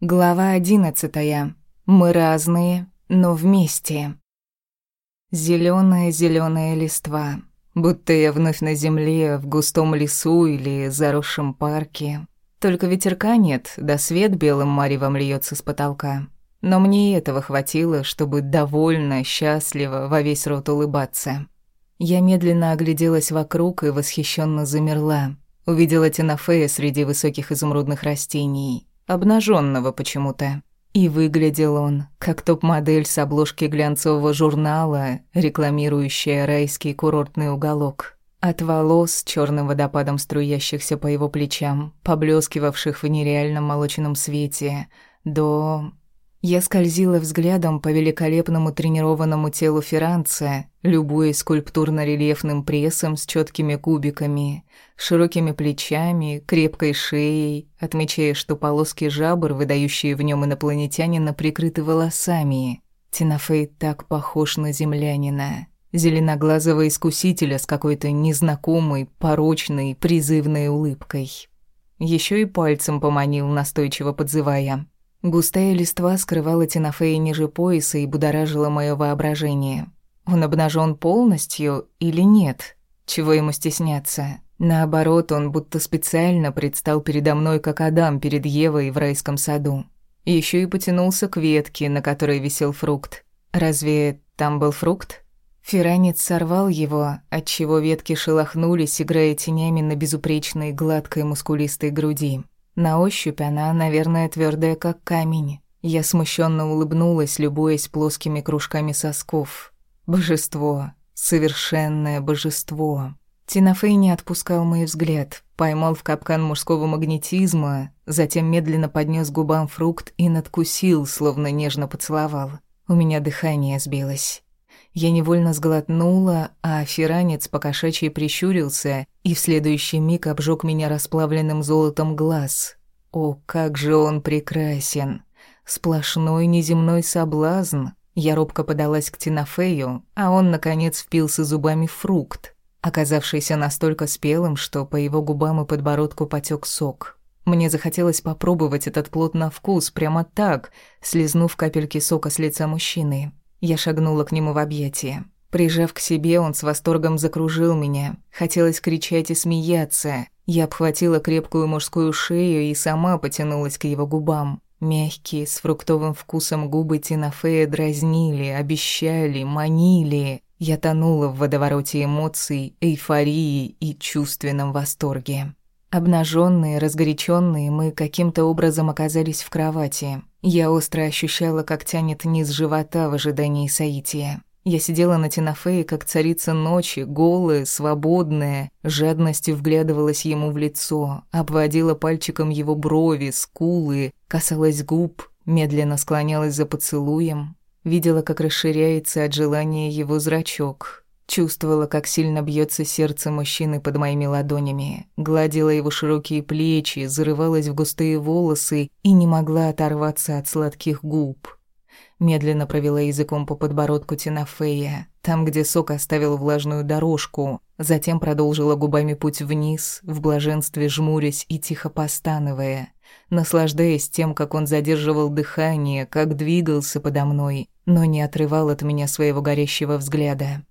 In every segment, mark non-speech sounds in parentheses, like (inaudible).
Глава одиннадцатая. Мы разные, но вместе. Зелёная зеленая листва. Будто я вновь на земле, в густом лесу или заросшем парке. Только ветерка нет, да свет белым маревом льется с потолка. Но мне и этого хватило, чтобы довольно, счастливо, во весь рот улыбаться. Я медленно огляделась вокруг и восхищенно замерла. Увидела Тинафея среди высоких изумрудных растений обнаженного почему-то. И выглядел он, как топ-модель с обложки глянцового журнала, рекламирующая райский курортный уголок. От волос, черным водопадом струящихся по его плечам, поблескивавших в нереальном молочном свете, до я скользила взглядом по великолепному тренированному телу Ферранца, любуясь скульптурно-рельефным прессом с четкими кубиками, широкими плечами, крепкой шеей, отмечая, что полоски жабр, выдающие в нем инопланетянина, прикрыты волосами. Тинафей так похож на землянина, зеленоглазого искусителя с какой-то незнакомой, порочной, призывной улыбкой. Еще и пальцем поманил, настойчиво подзывая — Густая листва скрывала Тинафея ниже пояса и будоражила мое воображение. Он обнажен полностью или нет? Чего ему стесняться? Наоборот, он будто специально предстал передо мной, как Адам перед Евой в райском саду. Еще и потянулся к ветке, на которой висел фрукт. Разве там был фрукт? Фиранец сорвал его, отчего ветки шелохнулись, играя тенями на безупречной, гладкой, мускулистой груди. На ощупь она, наверное, твердая, как камень. Я смущенно улыбнулась, любуясь плоскими кружками сосков. Божество, совершенное божество. Тинафей не отпускал мой взгляд, поймал в капкан мужского магнетизма, затем медленно поднес губам фрукт и надкусил, словно нежно поцеловал. У меня дыхание сбилось. Я невольно сглотнула, а фиранец покошачьи прищурился и в следующий миг обжег меня расплавленным золотом глаз. О, как же он прекрасен! Сплошной неземной соблазн. Я робко подалась к Тинафею, а он, наконец, впился зубами в фрукт, оказавшийся настолько спелым, что по его губам и подбородку потек сок. Мне захотелось попробовать этот плод на вкус, прямо так, слезнув капельки сока с лица мужчины. Я шагнула к нему в объятия. Прижав к себе, он с восторгом закружил меня. Хотелось кричать и смеяться. Я обхватила крепкую мужскую шею и сама потянулась к его губам. Мягкие, с фруктовым вкусом губы Тинафея дразнили, обещали, манили. Я тонула в водовороте эмоций, эйфории и чувственном восторге. Обнаженные, разгоряченные, мы каким-то образом оказались в кровати. Я остро ощущала, как тянет низ живота в ожидании соития. Я сидела на Тинафее, как царица ночи, голая, свободная, жадностью вглядывалась ему в лицо, обводила пальчиком его брови, скулы, касалась губ, медленно склонялась за поцелуем, видела, как расширяется от желания его зрачок, Чувствовала, как сильно бьется сердце мужчины под моими ладонями, гладила его широкие плечи, зарывалась в густые волосы и не могла оторваться от сладких губ. Медленно провела языком по подбородку Тинафея, там, где сок оставил влажную дорожку, затем продолжила губами путь вниз, в блаженстве жмурясь и тихо постановая, наслаждаясь тем, как он задерживал дыхание, как двигался подо мной, но не отрывал от меня своего горящего взгляда.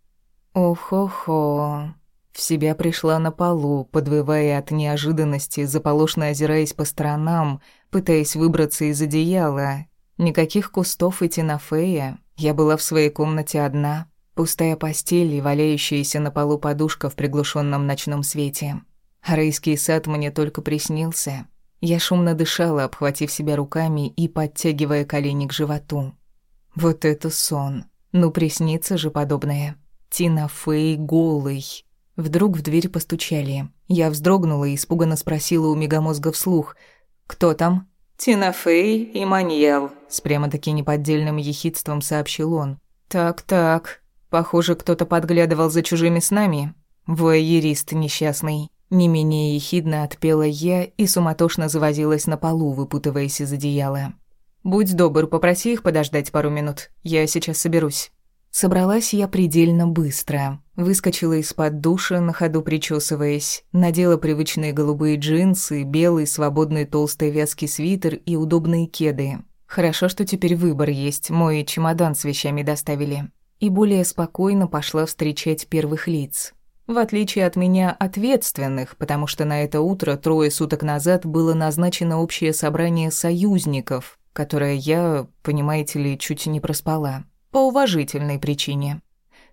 Ох-хо-хо. В себя пришла на полу, подвывая от неожиданности, заполошно озираясь по сторонам, пытаясь выбраться из одеяла. Никаких кустов и тинофея. Я была в своей комнате одна. Пустая постель и валяющаяся на полу подушка в приглушенном ночном свете. Райский сад мне только приснился. Я шумно дышала, обхватив себя руками и подтягивая колени к животу. Вот это сон. Ну, приснится же подобное. Тина Фэй голый. Вдруг в дверь постучали. Я вздрогнула и испуганно спросила у мегамозга вслух. «Кто там?» «Тина Фэй и Маньял», — с прямо-таки неподдельным ехидством сообщил он. «Так-так. Похоже, кто-то подглядывал за чужими снами. Воерист несчастный». Не менее ехидно отпела я и суматошно завозилась на полу, выпутываясь из одеяла. «Будь добр, попроси их подождать пару минут. Я сейчас соберусь». Собралась я предельно быстро. Выскочила из-под душа, на ходу причесываясь, надела привычные голубые джинсы, белый свободный толстый вязкий свитер и удобные кеды. Хорошо, что теперь выбор есть, мой чемодан с вещами доставили. И более спокойно пошла встречать первых лиц. В отличие от меня, ответственных, потому что на это утро трое суток назад было назначено общее собрание союзников, которое я, понимаете ли, чуть не проспала. По уважительной причине.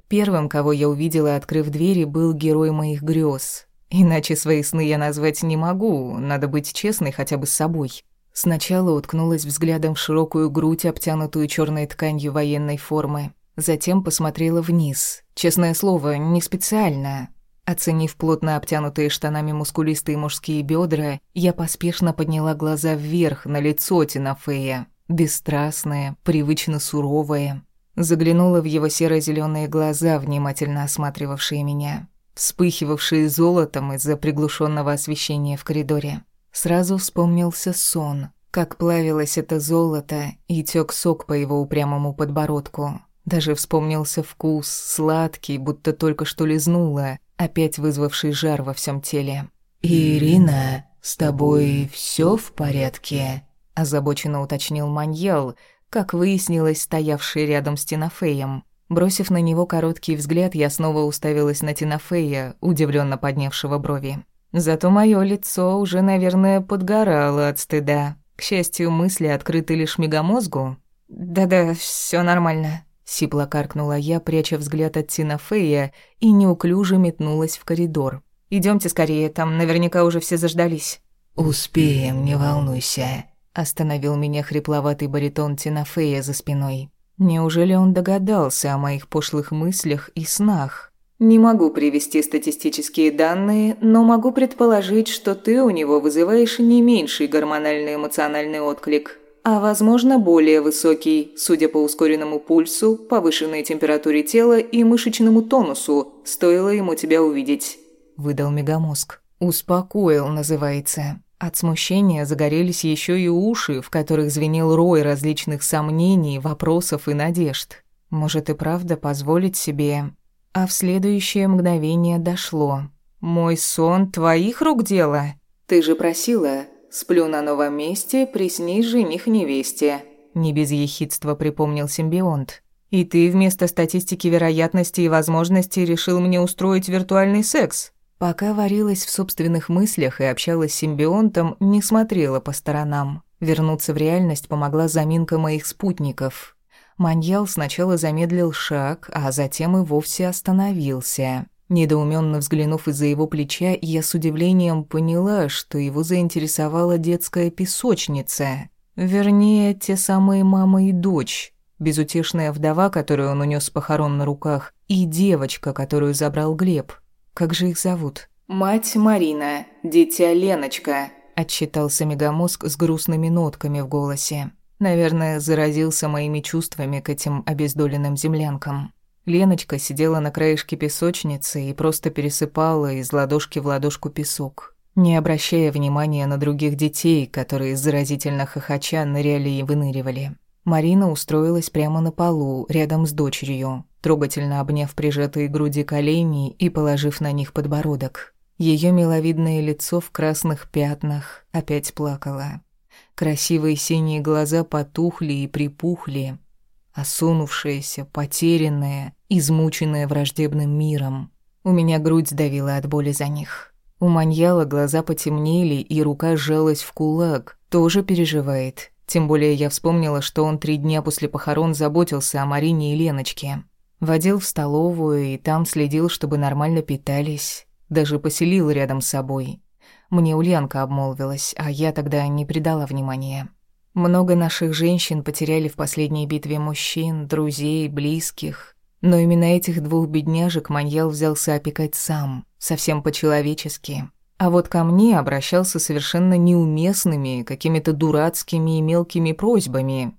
Первым, кого я увидела, открыв двери, был герой моих грез. Иначе свои сны я назвать не могу, надо быть честной хотя бы с собой. Сначала уткнулась взглядом в широкую грудь, обтянутую черной тканью военной формы. Затем посмотрела вниз. Честное слово, не специально. Оценив плотно обтянутые штанами мускулистые мужские бедра, я поспешно подняла глаза вверх на лицо Тинафея. Бесстрастное, привычно суровое. Заглянула в его серо зеленые глаза, внимательно осматривавшие меня, вспыхивавшие золотом из-за приглушенного освещения в коридоре. Сразу вспомнился сон, как плавилось это золото и тёк сок по его упрямому подбородку. Даже вспомнился вкус, сладкий, будто только что лизнула, опять вызвавший жар во всем теле. «Ирина, с тобой все в порядке?» озабоченно уточнил Маньял, как выяснилось, стоявший рядом с Тинафеем. Бросив на него короткий взгляд, я снова уставилась на Тинафея, удивленно поднявшего брови. Зато мое лицо уже, наверное, подгорало от стыда. К счастью, мысли открыты лишь мегамозгу. «Да-да, все нормально», — сипло каркнула я, пряча взгляд от Тинафея, и неуклюже метнулась в коридор. Идемте скорее, там наверняка уже все заждались». «Успеем, не волнуйся», Остановил меня хрипловатый баритон Тинафея за спиной. Неужели он догадался о моих пошлых мыслях и снах? Не могу привести статистические данные, но могу предположить, что ты у него вызываешь не меньший гормональный эмоциональный отклик, а возможно более высокий, судя по ускоренному пульсу, повышенной температуре тела и мышечному тонусу, стоило ему тебя увидеть. Выдал мегамозг. Успокоил, называется. От смущения загорелись еще и уши, в которых звенел рой различных сомнений, вопросов и надежд. Может и правда позволить себе... А в следующее мгновение дошло. «Мой сон твоих рук дело?» «Ты же просила. Сплю на новом месте, приснись жених невесте». Не без ехидства припомнил симбионт. «И ты вместо статистики вероятности и возможностей решил мне устроить виртуальный секс?» Пока варилась в собственных мыслях и общалась с симбионтом, не смотрела по сторонам. Вернуться в реальность помогла заминка моих спутников. Маньял сначала замедлил шаг, а затем и вовсе остановился. Недоуменно взглянув из-за его плеча, я с удивлением поняла, что его заинтересовала детская песочница. Вернее, те самые мама и дочь. Безутешная вдова, которую он унес с похорон на руках, и девочка, которую забрал Глеб – как же их зовут? Мать Марина, дитя Леночка. Отчитался мегамозг с грустными нотками в голосе. Наверное, заразился моими чувствами к этим обездоленным землянкам. Леночка сидела на краешке песочницы и просто пересыпала из ладошки в ладошку песок, не обращая внимания на других детей, которые заразительно хохоча ныряли и выныривали. Марина устроилась прямо на полу, рядом с дочерью, трогательно обняв прижатые груди колени и положив на них подбородок. Ее миловидное лицо в красных пятнах опять плакало. Красивые синие глаза потухли и припухли, осунувшаяся, потерянная, измученная враждебным миром. У меня грудь давила от боли за них. У маньяла глаза потемнели, и рука сжалась в кулак. Тоже переживает, тем более я вспомнила, что он три дня после похорон заботился о Марине и Леночке. Водил в столовую и там следил, чтобы нормально питались. Даже поселил рядом с собой. Мне Ульянка обмолвилась, а я тогда не придала внимания. Много наших женщин потеряли в последней битве мужчин, друзей, близких. Но именно этих двух бедняжек Маньял взялся опекать сам, совсем по-человечески. А вот ко мне обращался совершенно неуместными, какими-то дурацкими и мелкими просьбами.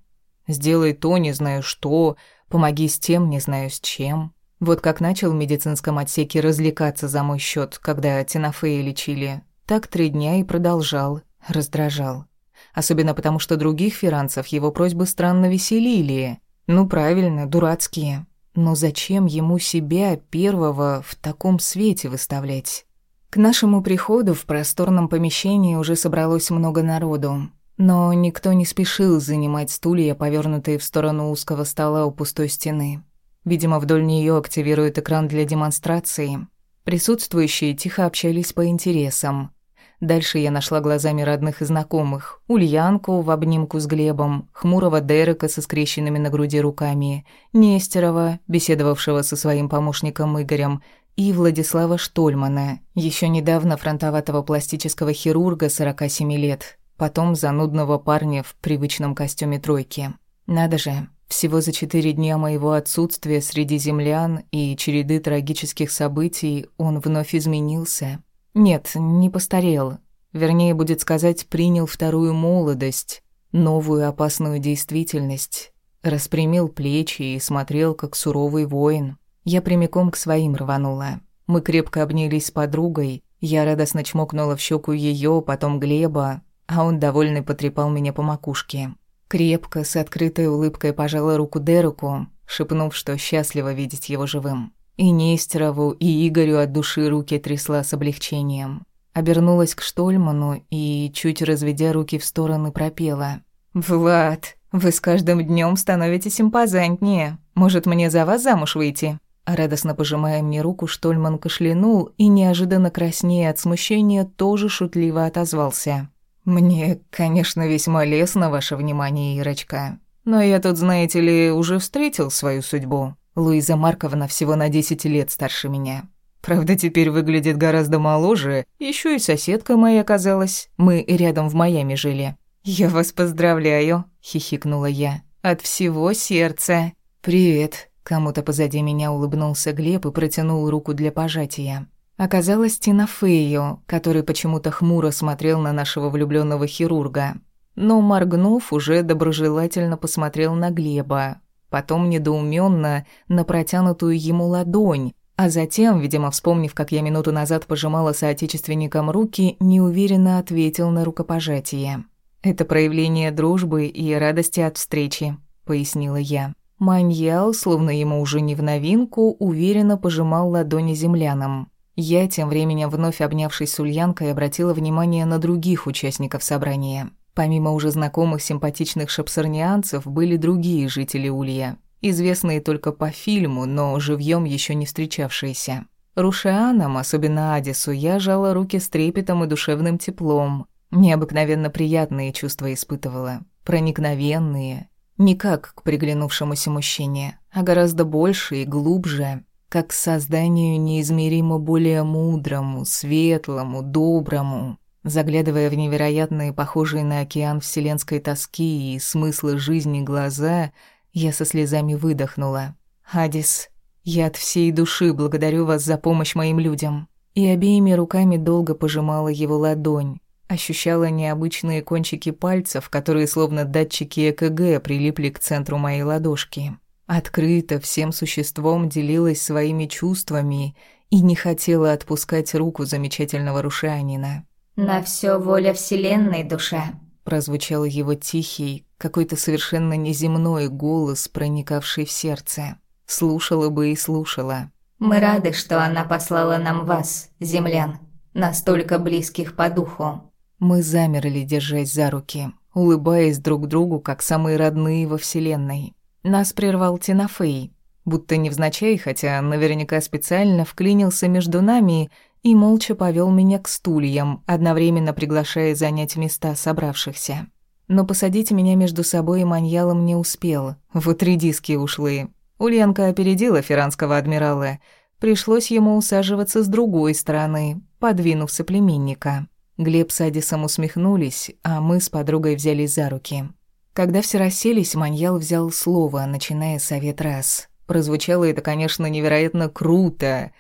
«Сделай то, не знаю что, помоги с тем, не знаю с чем». Вот как начал в медицинском отсеке развлекаться за мой счет, когда Тинафея лечили, так три дня и продолжал, раздражал. Особенно потому, что других фиранцев его просьбы странно веселили. Ну правильно, дурацкие. Но зачем ему себя, первого, в таком свете выставлять? К нашему приходу в просторном помещении уже собралось много народу. Но никто не спешил занимать стулья, повернутые в сторону узкого стола у пустой стены. Видимо, вдоль нее активируют экран для демонстрации. Присутствующие тихо общались по интересам. Дальше я нашла глазами родных и знакомых. Ульянку в обнимку с Глебом, хмурого Дерека со скрещенными на груди руками, Нестерова, беседовавшего со своим помощником Игорем, и Владислава Штольмана, еще недавно фронтоватого пластического хирурга 47 лет, потом занудного парня в привычном костюме тройки. Надо же, всего за четыре дня моего отсутствия среди землян и череды трагических событий он вновь изменился. Нет, не постарел. Вернее, будет сказать, принял вторую молодость, новую опасную действительность. Распрямил плечи и смотрел, как суровый воин. Я прямиком к своим рванула. Мы крепко обнялись с подругой. Я радостно чмокнула в щеку ее, потом Глеба, а он, довольный, потрепал меня по макушке. Крепко, с открытой улыбкой пожала руку Дереку, шепнув, что счастлива видеть его живым. И Нестерову, и Игорю от души руки трясла с облегчением. Обернулась к Штольману и, чуть разведя руки в стороны, пропела. «Влад, вы с каждым днем становитесь импозантнее. Может, мне за вас замуж выйти?» Радостно пожимая мне руку, Штольман кашлянул и, неожиданно краснея от смущения, тоже шутливо отозвался. «Мне, конечно, весьма лестно ваше внимание, Ирочка. Но я тут, знаете ли, уже встретил свою судьбу. Луиза Марковна всего на 10 лет старше меня. Правда, теперь выглядит гораздо моложе. Еще и соседка моя оказалась. Мы рядом в Майами жили». «Я вас поздравляю», — хихикнула я. «От всего сердца». «Привет». Кому-то позади меня улыбнулся Глеб и протянул руку для пожатия. Оказалось Тинафею, который почему-то хмуро смотрел на нашего влюбленного хирурга. Но, моргнув, уже доброжелательно посмотрел на Глеба, потом недоуменно на протянутую ему ладонь, а затем, видимо, вспомнив, как я минуту назад пожимала соотечественникам руки, неуверенно ответил на рукопожатие. «Это проявление дружбы и радости от встречи», — пояснила я. Маньял, словно ему уже не в новинку, уверенно пожимал ладони землянам. Я, тем временем вновь обнявшись с Ульянкой, обратила внимание на других участников собрания. Помимо уже знакомых симпатичных шапсарнианцев, были другие жители Улья, известные только по фильму, но живьем еще не встречавшиеся. Рушианам, особенно Адису, я жала руки с трепетом и душевным теплом. Необыкновенно приятные чувства испытывала, проникновенные. Не как к приглянувшемуся мужчине, а гораздо больше и глубже как к созданию неизмеримо более мудрому, светлому, доброму. Заглядывая в невероятные, похожие на океан вселенской тоски и смыслы жизни глаза, я со слезами выдохнула. «Адис, я от всей души благодарю вас за помощь моим людям». И обеими руками долго пожимала его ладонь. Ощущала необычные кончики пальцев, которые словно датчики ЭКГ прилипли к центру моей ладошки. Открыто всем существом делилась своими чувствами и не хотела отпускать руку замечательного рушанина. «На все воля Вселенной, душа», — прозвучал его тихий, какой-то совершенно неземной голос, проникавший в сердце. Слушала бы и слушала. «Мы рады, что она послала нам вас, землян, настолько близких по духу». Мы замерли, держась за руки, улыбаясь друг другу, как самые родные во Вселенной. Нас прервал Тинафей, будто невзначай, хотя наверняка специально вклинился между нами и молча повел меня к стульям, одновременно приглашая занять места собравшихся. Но посадить меня между собой и маньялом не успел. Вот редиски ушлые. Ульянка опередила феранского адмирала. Пришлось ему усаживаться с другой стороны, подвинув соплеменника. Глеб с Адисом усмехнулись, а мы с подругой взялись за руки. Когда все расселись, Маньял взял слово, начиная совет раз. Прозвучало это, конечно, невероятно круто.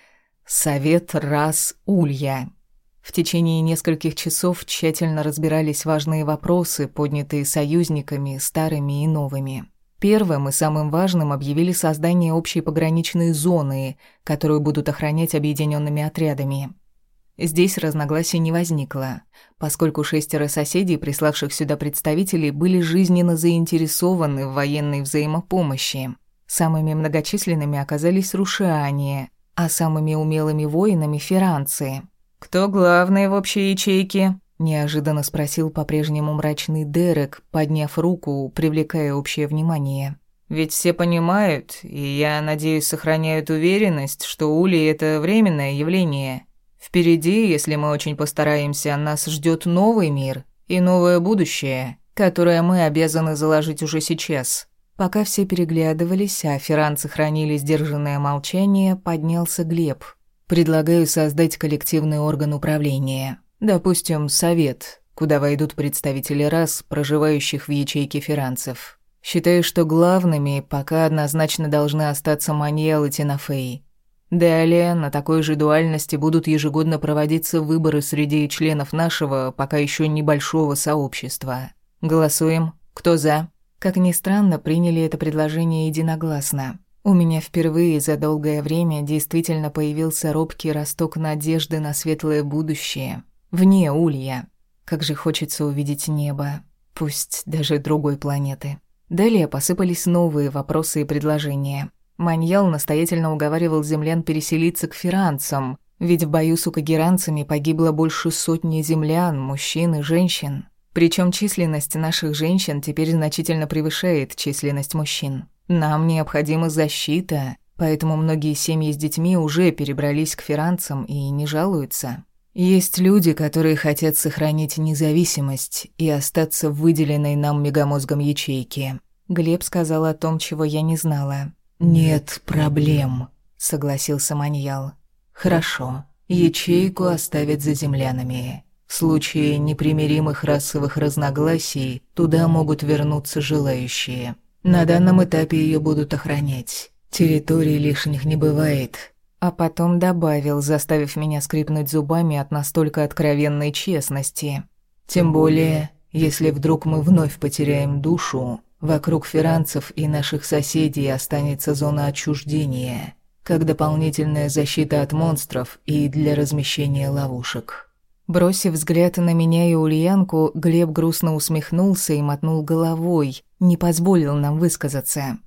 Совет раз Улья. В течение нескольких часов тщательно разбирались важные вопросы, поднятые союзниками, старыми и новыми. Первым и самым важным объявили создание общей пограничной зоны, которую будут охранять объединенными отрядами. Здесь разногласий не возникло, поскольку шестеро соседей, приславших сюда представителей, были жизненно заинтересованы в военной взаимопомощи. Самыми многочисленными оказались рушиане, а самыми умелыми воинами — ферранцы. «Кто главный в общей ячейке?» — неожиданно спросил по-прежнему мрачный Дерек, подняв руку, привлекая общее внимание. «Ведь все понимают, и я надеюсь, сохраняют уверенность, что Ули — это временное явление. Впереди, если мы очень постараемся, нас ждет новый мир и новое будущее, которое мы обязаны заложить уже сейчас». Пока все переглядывались, а ферранцы хранили сдержанное молчание, поднялся Глеб. «Предлагаю создать коллективный орган управления. Допустим, совет, куда войдут представители рас, проживающих в ячейке ферранцев. Считаю, что главными пока однозначно должны остаться Маньял и Тинафей. Далее на такой же дуальности будут ежегодно проводиться выборы среди членов нашего пока еще небольшого сообщества. Голосуем. Кто за? Как ни странно, приняли это предложение единогласно. У меня впервые за долгое время действительно появился робкий росток надежды на светлое будущее. Вне Улья. Как же хочется увидеть небо. Пусть даже другой планеты. Далее посыпались новые вопросы и предложения. Маньял настоятельно уговаривал землян переселиться к фиранцам, ведь в бою с укагеранцами погибло больше сотни землян, мужчин и женщин. Причем численность наших женщин теперь значительно превышает численность мужчин. Нам необходима защита, поэтому многие семьи с детьми уже перебрались к фиранцам и не жалуются. Есть люди, которые хотят сохранить независимость и остаться в выделенной нам мегамозгом ячейке. Глеб сказал о том, чего я не знала. «Нет проблем», — согласился Маньял. «Хорошо, ячейку оставят за землянами. В случае непримиримых расовых разногласий туда могут вернуться желающие. На данном этапе ее будут охранять. Территорий лишних не бывает. А потом добавил, заставив меня скрипнуть зубами от настолько откровенной честности. Тем более, если вдруг мы вновь потеряем душу, вокруг ферранцев и наших соседей останется зона отчуждения, как дополнительная защита от монстров и для размещения ловушек. Бросив взгляд на меня и Ульянку, Глеб грустно усмехнулся и мотнул головой, не позволил нам высказаться.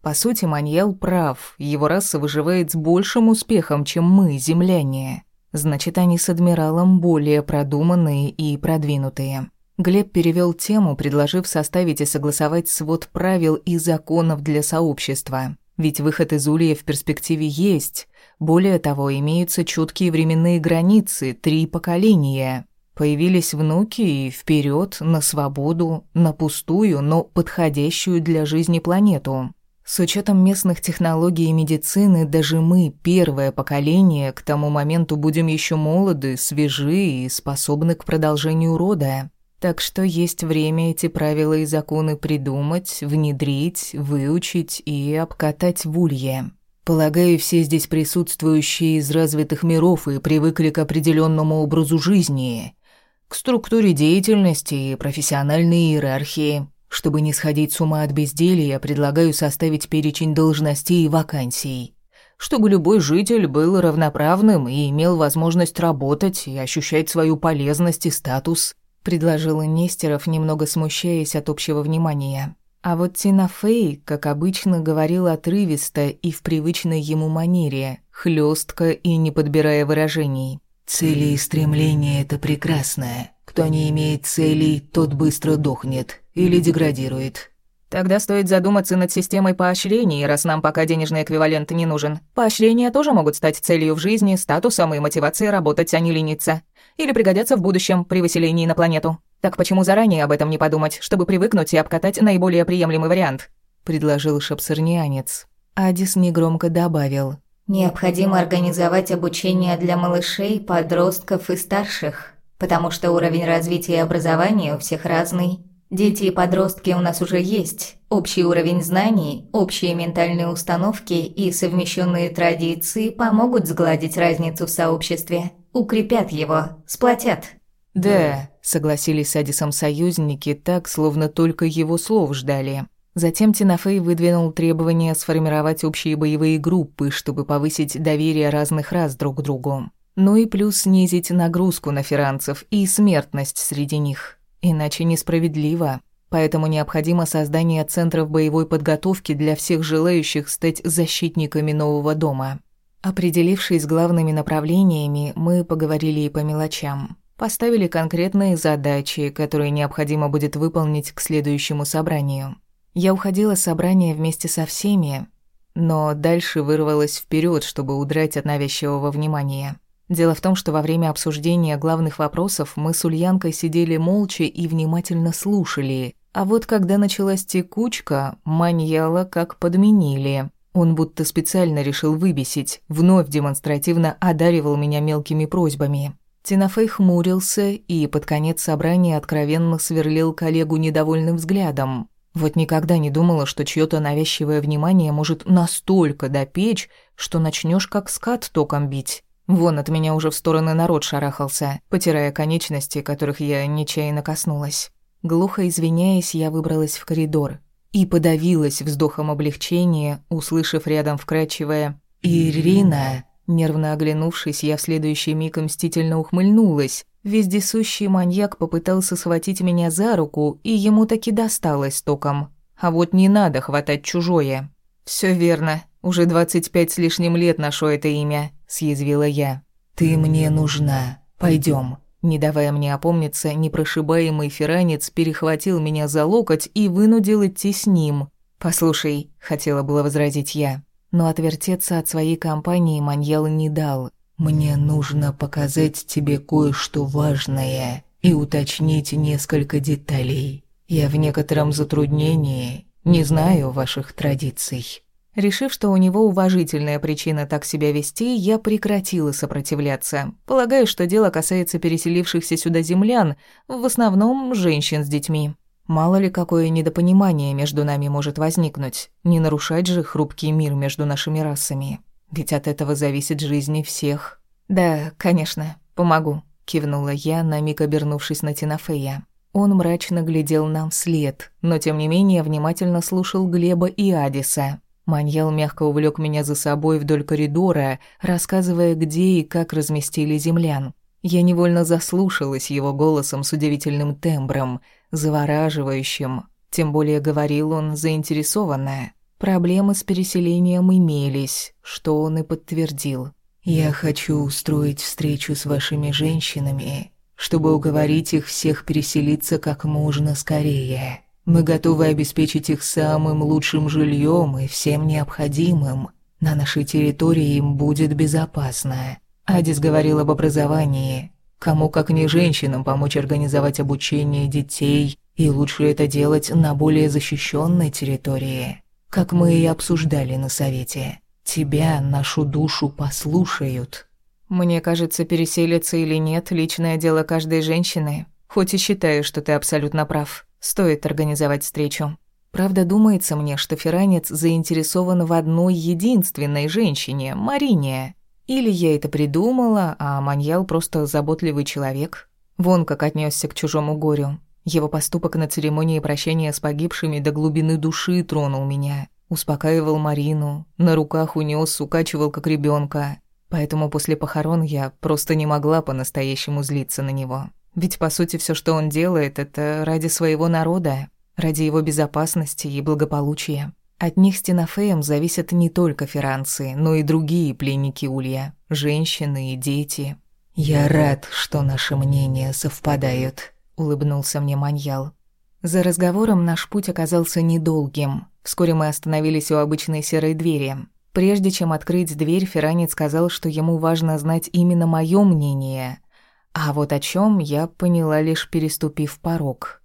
По сути, Маньял прав, его раса выживает с большим успехом, чем мы, земляне. Значит, они с адмиралом более продуманные и продвинутые. Глеб перевел тему, предложив составить и согласовать свод правил и законов для сообщества. Ведь выход из Улья в перспективе есть, более того, имеются четкие временные границы, три поколения. Появились внуки и вперед на свободу, на пустую, но подходящую для жизни планету. С учетом местных технологий и медицины, даже мы, первое поколение, к тому моменту будем еще молоды, свежи и способны к продолжению рода. Так что есть время эти правила и законы придумать, внедрить, выучить и обкатать в улье. Полагаю, все здесь присутствующие из развитых миров и привыкли к определенному образу жизни, к структуре деятельности и профессиональной иерархии. Чтобы не сходить с ума от безделья, предлагаю составить перечень должностей и вакансий, чтобы любой житель был равноправным и имел возможность работать и ощущать свою полезность и статус, предложила Нестеров, немного смущаясь от общего внимания. А вот Тина Фэй, как обычно, говорила отрывисто и в привычной ему манере, хлестко и не подбирая выражений. «Цели и стремления — это прекрасно. Кто не имеет целей, тот быстро дохнет или деградирует». Тогда стоит задуматься над системой поощрений, раз нам пока денежный эквивалент не нужен. Поощрения тоже могут стать целью в жизни, статусом и мотивацией работать, а не лениться. Или пригодятся в будущем при выселении на планету. Так почему заранее об этом не подумать, чтобы привыкнуть и обкатать наиболее приемлемый вариант?» — предложил шапсырнианец. Адис негромко добавил. «Необходимо организовать обучение для малышей, подростков и старших, потому что уровень развития и образования у всех разный. Дети и подростки у нас уже есть. Общий уровень знаний, общие ментальные установки и совмещенные традиции помогут сгладить разницу в сообществе, укрепят его, сплотят». «Да», — согласились с Адисом союзники так, словно только его слов ждали. Затем Тинафей выдвинул требование сформировать общие боевые группы, чтобы повысить доверие разных рас друг к другу. Ну и плюс снизить нагрузку на фиранцев и смертность среди них. Иначе несправедливо. Поэтому необходимо создание центров боевой подготовки для всех желающих стать защитниками нового дома. Определившись главными направлениями, мы поговорили и по мелочам. Поставили конкретные задачи, которые необходимо будет выполнить к следующему собранию. Я уходила с собрания вместе со всеми, но дальше вырвалась вперед, чтобы удрать от навязчивого внимания. Дело в том, что во время обсуждения главных вопросов мы с Ульянкой сидели молча и внимательно слушали, а вот когда началась текучка, маньяла как подменили. Он будто специально решил выбесить, вновь демонстративно одаривал меня мелкими просьбами. Тинафей хмурился и под конец собрания откровенно сверлил коллегу недовольным взглядом. Вот никогда не думала, что чьё-то навязчивое внимание может настолько допечь, что начнёшь как скат током бить. Вон от меня уже в стороны народ шарахался, потирая конечности, которых я нечаянно коснулась. Глухо извиняясь, я выбралась в коридор и подавилась вздохом облегчения, услышав рядом вкрадчивое «Ирина». Нервно оглянувшись, я в следующий миг мстительно ухмыльнулась. Вездесущий маньяк попытался схватить меня за руку, и ему таки досталось током. А вот не надо хватать чужое. Все верно, уже двадцать пять с лишним лет ношу это имя», — съязвила я. «Ты мне нужна. Пойдем. Не давая мне опомниться, непрошибаемый феранец перехватил меня за локоть и вынудил идти с ним. «Послушай», — хотела было возразить я, но отвертеться от своей компании маньял не дал. «Мне нужно показать тебе кое-что важное и уточнить несколько деталей. Я в некотором затруднении, не знаю ваших традиций». Решив, что у него уважительная причина так себя вести, я прекратила сопротивляться. Полагаю, что дело касается переселившихся сюда землян, в основном женщин с детьми. Мало ли какое недопонимание между нами может возникнуть. Не нарушать же хрупкий мир между нашими расами. Ведь от этого зависит жизни всех. «Да, конечно, помогу», — кивнула я, на миг обернувшись на Тинафея. Он мрачно глядел нам вслед, но тем не менее внимательно слушал Глеба и Адиса. Маньял мягко увлек меня за собой вдоль коридора, рассказывая, где и как разместили землян. Я невольно заслушалась его голосом с удивительным тембром, завораживающим. Тем более говорил он заинтересованно. Проблемы с переселением имелись, что он и подтвердил. «Я хочу устроить встречу с вашими женщинами, чтобы уговорить их всех переселиться как можно скорее». Мы готовы обеспечить их самым лучшим жильем и всем необходимым. На нашей территории им будет безопасно. Адис говорил об образовании. Кому, как не женщинам, помочь организовать обучение детей, и лучше это делать на более защищенной территории. Как мы и обсуждали на совете. Тебя, нашу душу, послушают. Мне кажется, переселиться или нет – личное дело каждой женщины. Хоть и считаю, что ты абсолютно прав. Стоит организовать встречу. Правда, думается мне, что Феранец заинтересован в одной единственной женщине, Марине. Или я это придумала, а Маньял просто заботливый человек. Вон как отнесся к чужому горю. Его поступок на церемонии прощения с погибшими до глубины души тронул меня. Успокаивал Марину, на руках унес, укачивал как ребенка. Поэтому после похорон я просто не могла по-настоящему злиться на него. Ведь, по сути, все, что он делает, это ради своего народа, ради его безопасности и благополучия. От них с Тинафеем зависят не только ферранцы, но и другие пленники Улья, женщины и дети. «Я рад, что наши мнения совпадают», — улыбнулся мне Маньял. За разговором наш путь оказался недолгим. Вскоре мы остановились у обычной серой двери. Прежде чем открыть дверь, Ферранец сказал, что ему важно знать именно мое мнение — а вот о чем я поняла, лишь переступив порог.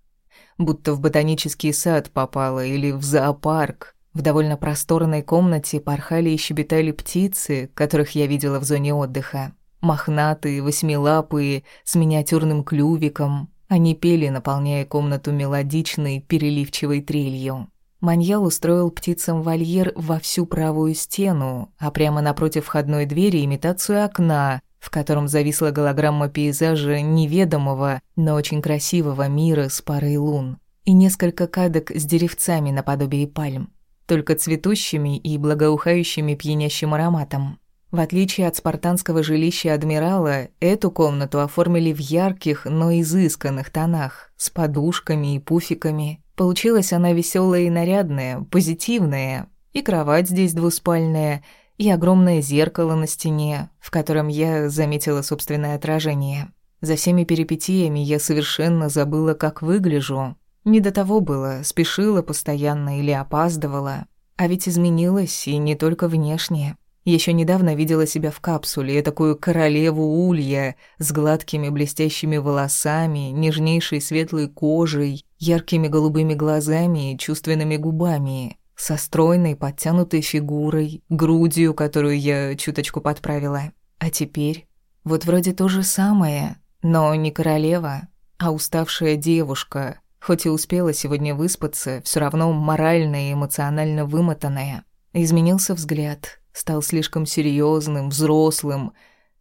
Будто в ботанический сад попала или в зоопарк. В довольно просторной комнате порхали и щебетали птицы, которых я видела в зоне отдыха. Мохнатые, восьмилапые, с миниатюрным клювиком. Они пели, наполняя комнату мелодичной, переливчивой трелью. Маньял устроил птицам вольер во всю правую стену, а прямо напротив входной двери имитацию окна, в котором зависла голограмма пейзажа неведомого, но очень красивого мира с парой лун, и несколько кадок с деревцами наподобие пальм, только цветущими и благоухающими пьянящим ароматом. В отличие от спартанского жилища адмирала, эту комнату оформили в ярких, но изысканных тонах, с подушками и пуфиками. Получилась она веселая и нарядная, позитивная. И кровать здесь двуспальная, и огромное зеркало на стене, в котором я заметила собственное отражение. За всеми перипетиями я совершенно забыла, как выгляжу. Не до того было, спешила постоянно или опаздывала. А ведь изменилась, и не только внешне. Еще недавно видела себя в капсуле, такую королеву улья, с гладкими блестящими волосами, нежнейшей светлой кожей, яркими голубыми глазами и чувственными губами, со стройной, подтянутой фигурой, грудью, которую я чуточку подправила. А теперь... Вот вроде то же самое, но не королева, а уставшая девушка, хоть и успела сегодня выспаться, все равно морально и эмоционально вымотанная. Изменился взгляд, стал слишком серьезным, взрослым.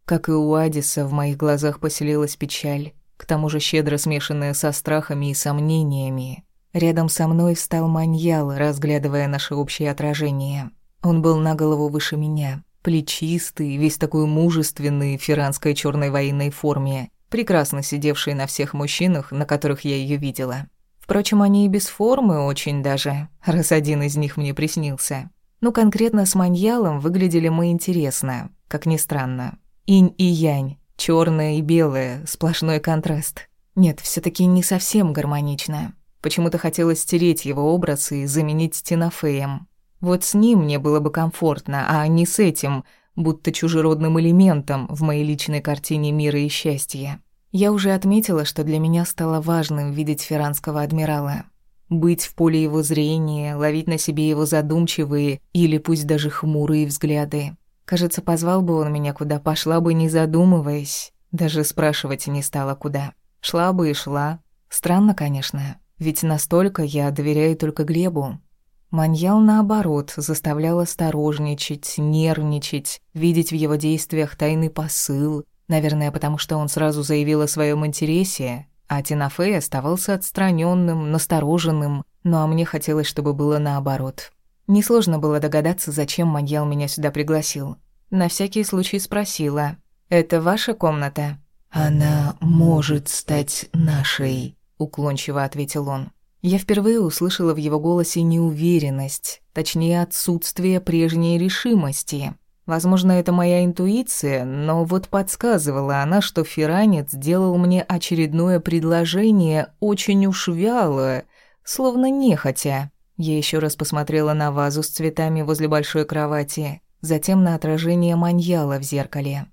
Как и у Адиса, в моих глазах поселилась печаль, к тому же щедро смешанная со страхами и сомнениями. Рядом со мной встал маньял, разглядывая наше общее отражение. Он был на голову выше меня, плечистый, весь такой мужественный в фиранской черной военной форме, прекрасно сидевший на всех мужчинах, на которых я ее видела. Впрочем, они и без формы очень даже, раз один из них мне приснился. Ну, конкретно с маньялом выглядели мы интересно, как ни странно. Инь и янь, черное и белое, сплошной контраст. Нет, все таки не совсем гармонично. Почему-то хотелось стереть его образ и заменить Тинафеем. Вот с ним мне было бы комфортно, а не с этим, будто чужеродным элементом в моей личной картине мира и счастья. Я уже отметила, что для меня стало важным видеть ферранского адмирала. Быть в поле его зрения, ловить на себе его задумчивые или пусть даже хмурые взгляды. Кажется, позвал бы он меня куда пошла бы, не задумываясь. Даже спрашивать не стала куда. Шла бы и шла. Странно, конечно, ведь настолько я доверяю только Глебу. Маньял, наоборот, заставлял осторожничать, нервничать, видеть в его действиях тайный посыл. Наверное, потому что он сразу заявил о своем интересе, а Тинафей оставался отстраненным, настороженным, ну а мне хотелось, чтобы было наоборот. Несложно было догадаться, зачем Маньял меня сюда пригласил. На всякий случай спросила. «Это ваша комната?» «Она может стать нашей», — уклончиво ответил он. Я впервые услышала в его голосе неуверенность, точнее отсутствие прежней решимости. Возможно, это моя интуиция, но вот подсказывала она, что Фиранец сделал мне очередное предложение очень уж вяло, словно нехотя. Я еще раз посмотрела на вазу с цветами возле большой кровати, затем на отражение маньяла в зеркале.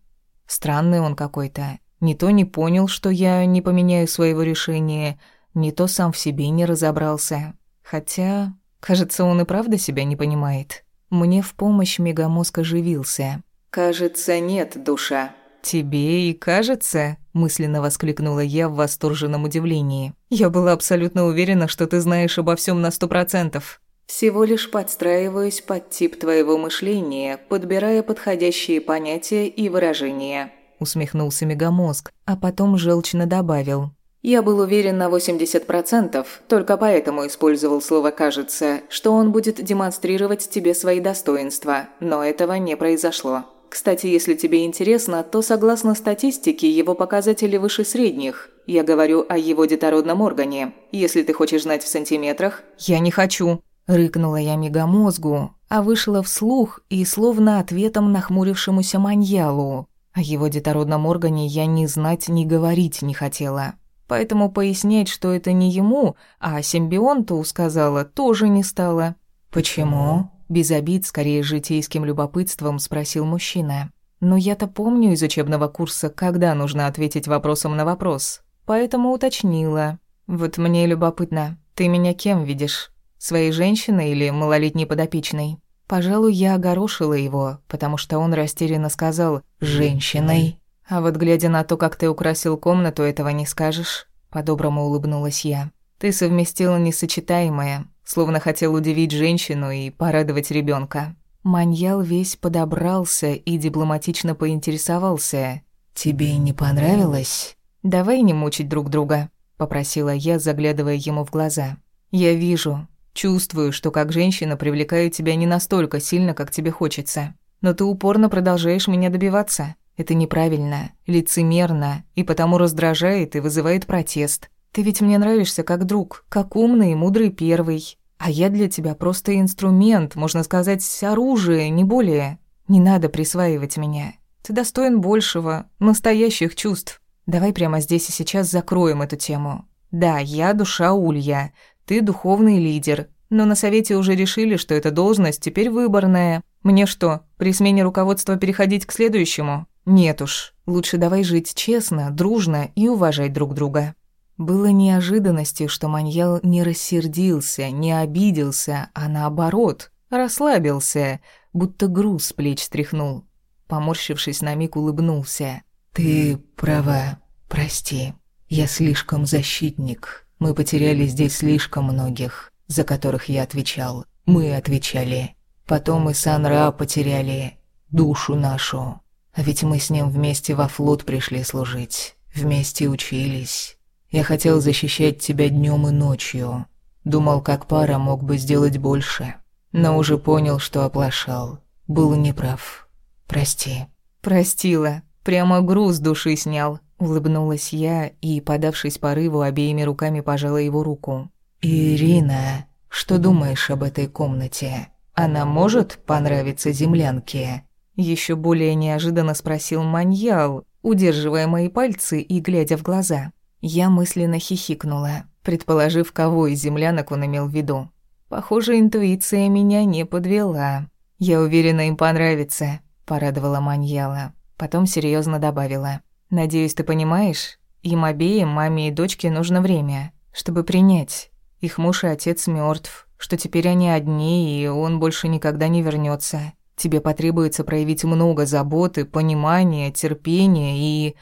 Странный он какой-то. Не то не понял, что я не поменяю своего решения, не то сам в себе не разобрался. Хотя, кажется, он и правда себя не понимает. Мне в помощь мегамозг оживился. «Кажется, нет, душа». «Тебе и кажется?» – мысленно воскликнула я в восторженном удивлении. «Я была абсолютно уверена, что ты знаешь обо всем на сто процентов». «Всего лишь подстраиваюсь под тип твоего мышления, подбирая подходящие понятия и выражения», – усмехнулся мегамозг, а потом желчно добавил. Я был уверен на 80%, только поэтому использовал слово «кажется», что он будет демонстрировать тебе свои достоинства, но этого не произошло. Кстати, если тебе интересно, то согласно статистике его показатели выше средних. Я говорю о его детородном органе. Если ты хочешь знать в сантиметрах... «Я не хочу», – рыкнула я мегамозгу, а вышла вслух и словно ответом нахмурившемуся маньялу. О его детородном органе я ни знать, ни говорить не хотела. Поэтому пояснять, что это не ему, а симбионту сказала, тоже не стала. «Почему?» Без обид, скорее житейским любопытством, спросил мужчина. «Но я-то помню из учебного курса, когда нужно ответить вопросом на вопрос. Поэтому уточнила. Вот мне любопытно, ты меня кем видишь? Своей женщиной или малолетней подопечной?» Пожалуй, я огорошила его, потому что он растерянно сказал «женщиной». А вот глядя на то, как ты украсил комнату, этого не скажешь. По-доброму улыбнулась я. Ты совместила несочетаемое, словно хотел удивить женщину и порадовать ребенка. Маньял весь подобрался и дипломатично поинтересовался. «Тебе не понравилось?» «Давай не мучить друг друга», — попросила я, заглядывая ему в глаза. «Я вижу, чувствую, что как женщина привлекаю тебя не настолько сильно, как тебе хочется. Но ты упорно продолжаешь меня добиваться. Это неправильно, лицемерно и потому раздражает и вызывает протест. Ты ведь мне нравишься как друг, как умный и мудрый первый. А я для тебя просто инструмент, можно сказать, оружие, не более. Не надо присваивать меня. Ты достоин большего, настоящих чувств. Давай прямо здесь и сейчас закроем эту тему. Да, я душа Улья, ты духовный лидер, но на совете уже решили, что эта должность теперь выборная. Мне что, при смене руководства переходить к следующему? Нет уж, лучше давай жить честно, дружно и уважать друг друга. Было неожиданностью, что Маньял не рассердился, не обиделся, а наоборот, расслабился, будто груз с плеч стряхнул. Поморщившись на миг, улыбнулся. «Ты права, прости. Я слишком защитник. Мы потеряли здесь слишком многих, за которых я отвечал. Мы отвечали. Потом и Санра потеряли душу нашу. А ведь мы с ним вместе во флот пришли служить, вместе учились. Я хотел защищать тебя днем и ночью. Думал, как пара мог бы сделать больше, но уже понял, что оплошал. Был неправ. Прости. Простила. Прямо груз души снял. Улыбнулась я и, подавшись порыву, обеими руками пожала его руку. «Ирина, что думаешь об этой комнате? Она может понравиться землянке?» Еще более неожиданно спросил Маньял, удерживая мои пальцы и глядя в глаза. Я мысленно хихикнула, предположив, кого из землянок он имел в виду. Похоже, интуиция меня не подвела. Я уверена, им понравится, порадовала Маньяла. Потом серьезно добавила: "Надеюсь, ты понимаешь, им обеим, маме и дочке, нужно время, чтобы принять. Их муж и отец мертв, что теперь они одни, и он больше никогда не вернется. Тебе потребуется проявить много заботы, понимания, терпения и...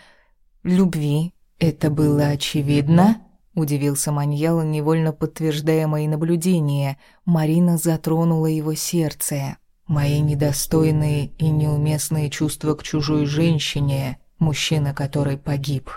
любви». «Это было очевидно?» – удивился Маньял, невольно подтверждая мои наблюдения. Марина затронула его сердце. «Мои недостойные и неуместные чувства к чужой женщине, мужчина, который погиб».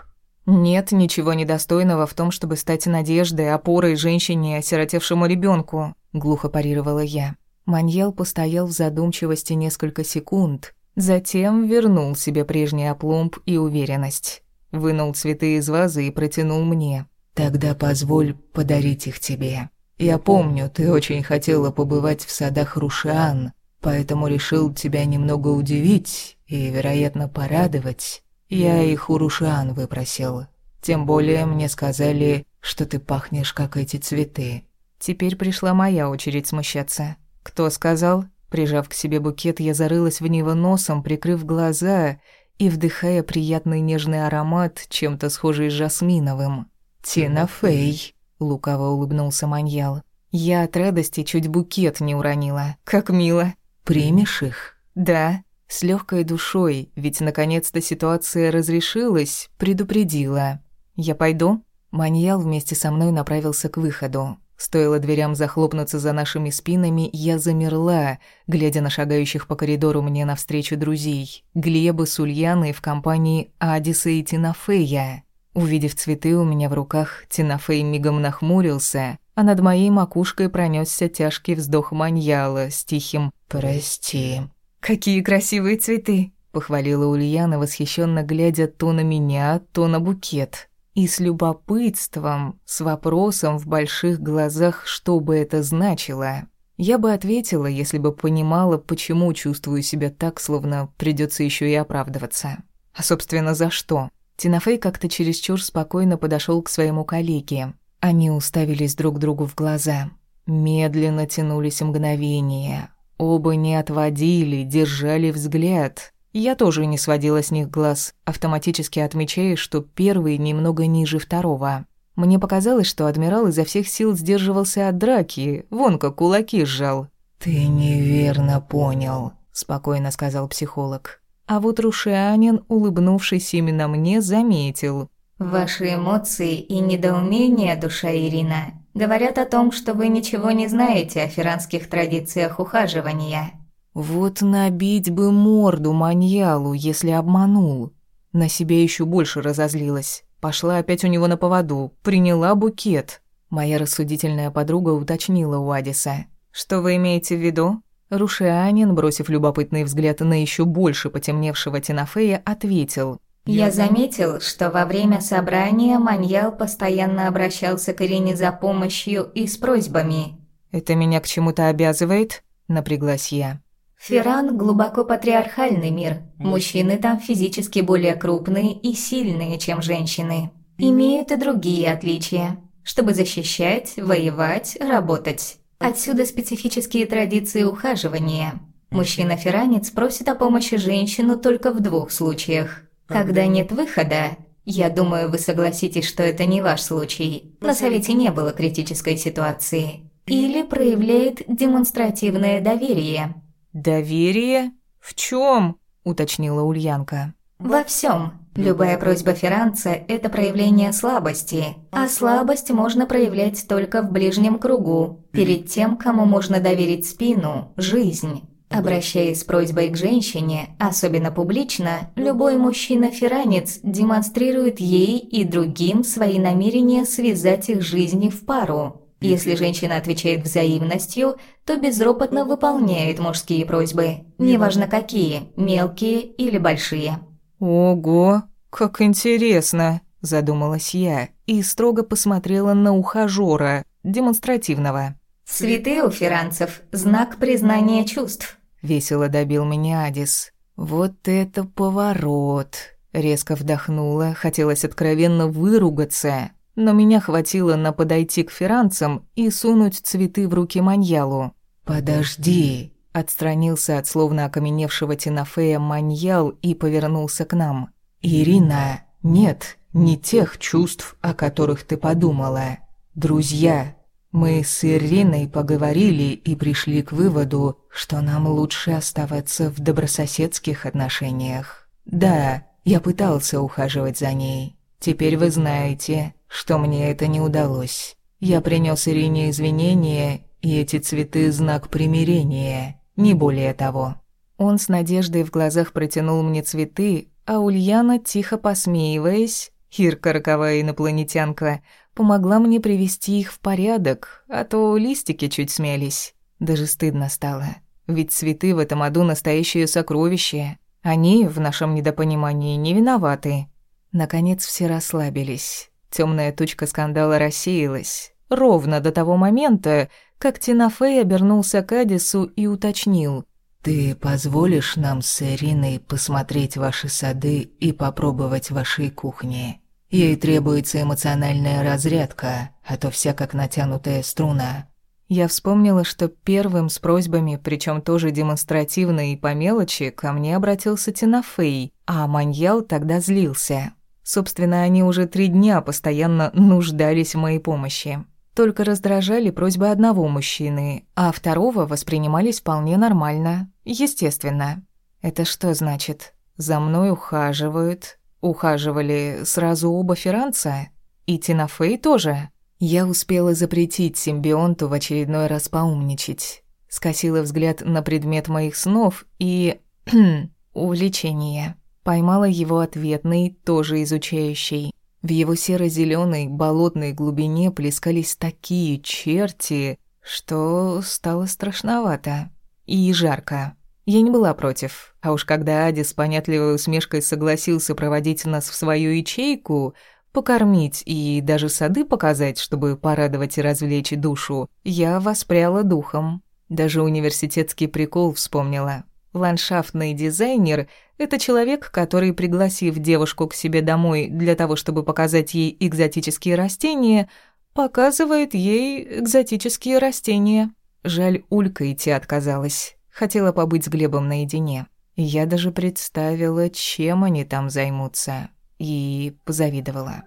«Нет ничего недостойного в том, чтобы стать надеждой, опорой женщине, осиротевшему ребенку, глухо парировала я. Маньял постоял в задумчивости несколько секунд, затем вернул себе прежний опломб и уверенность. Вынул цветы из вазы и протянул мне. «Тогда позволь подарить их тебе. Я помню, ты очень хотела побывать в садах Рушиан, поэтому решил тебя немного удивить и, вероятно, порадовать. Я их у Рушиан выпросил. Тем более мне сказали, что ты пахнешь, как эти цветы». Теперь пришла моя очередь смущаться. «Кто сказал?» Прижав к себе букет, я зарылась в него носом, прикрыв глаза и вдыхая приятный нежный аромат, чем-то схожий с жасминовым. «Тина Фэй», — лукаво улыбнулся Маньял. Я от радости чуть букет не уронила. Как мило. «Примешь их?» «Да». С легкой душой, ведь наконец-то ситуация разрешилась, предупредила. «Я пойду?» Маньял вместе со мной направился к выходу. Стоило дверям захлопнуться за нашими спинами, я замерла, глядя на шагающих по коридору мне навстречу друзей. Глеба с Ульяной в компании Адиса и Тинафея. Увидев цветы у меня в руках, Тинафей мигом нахмурился, а над моей макушкой пронесся тяжкий вздох маньяла с тихим «Прости». «Какие красивые цветы!» — похвалила Ульяна, восхищенно глядя то на меня, то на букет и с любопытством, с вопросом в больших глазах, что бы это значило. Я бы ответила, если бы понимала, почему чувствую себя так, словно придется еще и оправдываться. А, собственно, за что? Тинафей как-то чересчур спокойно подошел к своему коллеге. Они уставились друг другу в глаза. Медленно тянулись мгновения. Оба не отводили, держали взгляд. Я тоже не сводила с них глаз, автоматически отмечая, что первый немного ниже второго. Мне показалось, что адмирал изо всех сил сдерживался от драки, вон как кулаки сжал. «Ты неверно понял», — спокойно сказал психолог. А вот Рушианин, улыбнувшись именно мне, заметил. «Ваши эмоции и недоумение, душа Ирина, говорят о том, что вы ничего не знаете о фиранских традициях ухаживания». Вот набить бы морду маньялу, если обманул. На себя еще больше разозлилась. Пошла опять у него на поводу, приняла букет. Моя рассудительная подруга уточнила у Адиса. «Что вы имеете в виду?» Рушианин, бросив любопытный взгляд на еще больше потемневшего Тинафея, ответил. Я заметил, что во время собрания Маньял постоянно обращался к Ирине за помощью и с просьбами. «Это меня к чему-то обязывает?» – напряглась я. Ферран – глубоко патриархальный мир. Мужчины там физически более крупные и сильные, чем женщины. Имеют и другие отличия. Чтобы защищать, воевать, работать. Отсюда специфические традиции ухаживания. Мужчина-ферранец просит о помощи женщину только в двух случаях. Когда нет выхода, я думаю, вы согласитесь, что это не ваш случай. На совете не было критической ситуации. Или проявляет демонстративное доверие. «Доверие? В чем? уточнила Ульянка. «Во всем. Любая просьба Ферранца – это проявление слабости, а слабость можно проявлять только в ближнем кругу, перед тем, кому можно доверить спину, жизнь. Обращаясь с просьбой к женщине, особенно публично, любой мужчина-феранец демонстрирует ей и другим свои намерения связать их жизни в пару. Если женщина отвечает взаимностью, то безропотно выполняет мужские просьбы, неважно какие, мелкие или большие. «Ого, как интересно!» – задумалась я и строго посмотрела на ухажёра, демонстративного. «Цветы у фиранцев – знак признания чувств», – весело добил меня Адис. «Вот это поворот!» Резко вдохнула, хотелось откровенно выругаться, но меня хватило на подойти к фиранцам и сунуть цветы в руки Маньялу. «Подожди!» Отстранился от словно окаменевшего Тинафея Маньял и повернулся к нам. «Ирина, нет, не тех чувств, о которых ты подумала. Друзья, мы с Ириной поговорили и пришли к выводу, что нам лучше оставаться в добрососедских отношениях. Да, я пытался ухаживать за ней. Теперь вы знаете, что мне это не удалось. Я принес Ирине извинения, и эти цветы – знак примирения не более того. Он с надеждой в глазах протянул мне цветы, а Ульяна, тихо посмеиваясь, Хирка роковая инопланетянка, помогла мне привести их в порядок, а то листики чуть смялись. Даже стыдно стало. Ведь цветы в этом аду настоящее сокровище. Они, в нашем недопонимании, не виноваты. Наконец все расслабились. Темная тучка скандала рассеялась. Ровно до того момента, как Тинафей обернулся к Адису и уточнил. «Ты позволишь нам с Ириной посмотреть ваши сады и попробовать вашей кухни? Ей требуется эмоциональная разрядка, а то вся как натянутая струна». Я вспомнила, что первым с просьбами, причем тоже демонстративно и по мелочи, ко мне обратился Тинафей, а Маньял тогда злился. Собственно, они уже три дня постоянно нуждались в моей помощи. Только раздражали просьбы одного мужчины, а второго воспринимались вполне нормально, естественно. Это что значит? За мной ухаживают. Ухаживали сразу оба Ферранца? И Тинафей тоже? Я успела запретить симбионту в очередной раз поумничать. Скосила взгляд на предмет моих снов и... (clears throat) увлечения. Поймала его ответный, тоже изучающий. В его серо зеленой болотной глубине плескались такие черти, что стало страшновато. И жарко. Я не была против. А уж когда Ади с понятливой усмешкой согласился проводить нас в свою ячейку, покормить и даже сады показать, чтобы порадовать и развлечь душу, я воспряла духом. Даже университетский прикол вспомнила. Ландшафтный дизайнер – это человек, который, пригласив девушку к себе домой для того, чтобы показать ей экзотические растения, показывает ей экзотические растения. Жаль, Улька идти отказалась. Хотела побыть с Глебом наедине. Я даже представила, чем они там займутся. И позавидовала.